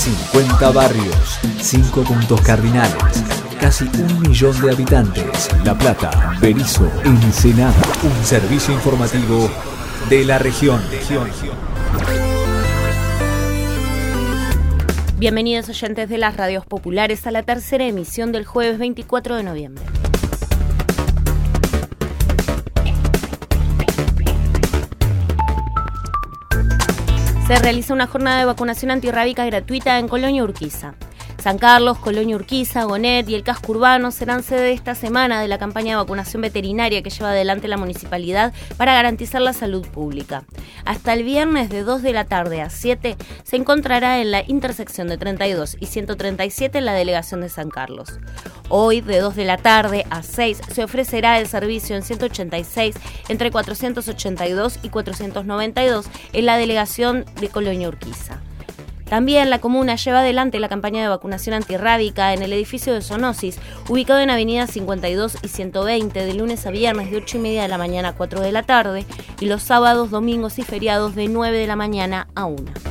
50 barrios, 5 puntos cardinales, casi un millón de habitantes. La Plata, Berizo, Ensenada. Un servicio informativo de la región. Bienvenidos oyentes de las radios populares a la tercera emisión del jueves 24 de noviembre. Se realiza una jornada de vacunación antirrábica gratuita en Colonia Urquiza. San Carlos, Colonia Urquiza, Gonet y el casco urbano serán sede esta semana de la campaña de vacunación veterinaria que lleva adelante la municipalidad para garantizar la salud pública. Hasta el viernes de 2 de la tarde a 7 se encontrará en la intersección de 32 y 137 en la delegación de San Carlos. Hoy, de 2 de la tarde a 6, se ofrecerá el servicio en 186 entre 482 y 492 en la delegación de Colonia Urquiza. También la comuna lleva adelante la campaña de vacunación antirrábica en el edificio de Sonosis, ubicado en Avenida 52 y 120, de lunes a viernes de 8 y media de la mañana a 4 de la tarde y los sábados, domingos y feriados de 9 de la mañana a 1.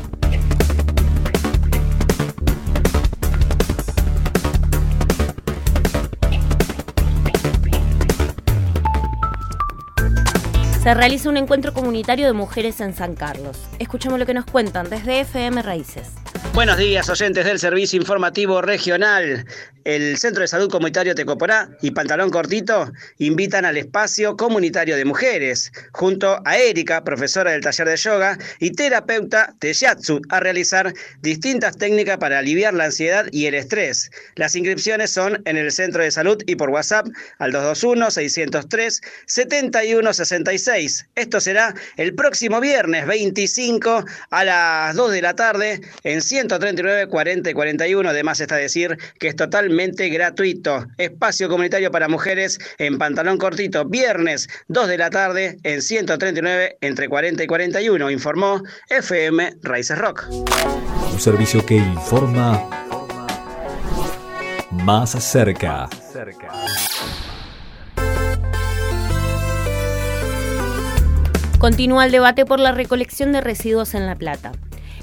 Se realiza un encuentro comunitario de mujeres en San Carlos. Escuchemos lo que nos cuentan desde FM Raíces. Buenos días, oyentes del Servicio Informativo Regional. El Centro de Salud Comunitario Tecoporá y Pantalón Cortito invitan al espacio comunitario de mujeres, junto a Erika, profesora del taller de yoga, y terapeuta Teyatsu, a realizar distintas técnicas para aliviar la ansiedad y el estrés. Las inscripciones son en el Centro de Salud y por WhatsApp al 221-603-7166. Esto será el próximo viernes 25 a las 2 de la tarde en 139, 40 y 41. Además está decir que es totalmente gratuito. Espacio comunitario para mujeres en pantalón cortito, viernes 2 de la tarde en 139 entre 40 y 41. Informó FM Raíces Rock. Un servicio que informa más cerca. Continúa el debate por la recolección de residuos en La Plata.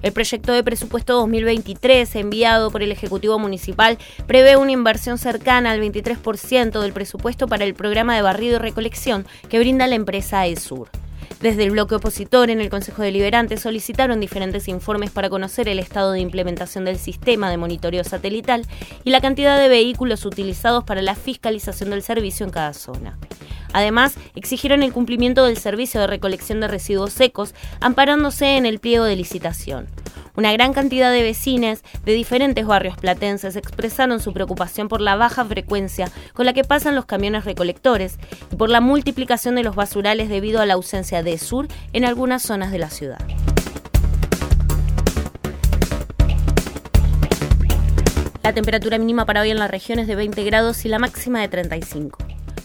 El proyecto de presupuesto 2023 enviado por el Ejecutivo Municipal prevé una inversión cercana al 23% del presupuesto para el programa de barrido y recolección que brinda la empresa ESUR. Desde el bloque opositor en el Consejo Deliberante solicitaron diferentes informes para conocer el estado de implementación del sistema de monitoreo satelital y la cantidad de vehículos utilizados para la fiscalización del servicio en cada zona. Además, exigieron el cumplimiento del servicio de recolección de residuos secos, amparándose en el pliego de licitación. Una gran cantidad de vecinas de diferentes barrios platenses expresaron su preocupación por la baja frecuencia con la que pasan los camiones recolectores y por la multiplicación de los basurales debido a la ausencia de sur en algunas zonas de la ciudad. La temperatura mínima para hoy en la región es de 20 grados y la máxima de 35.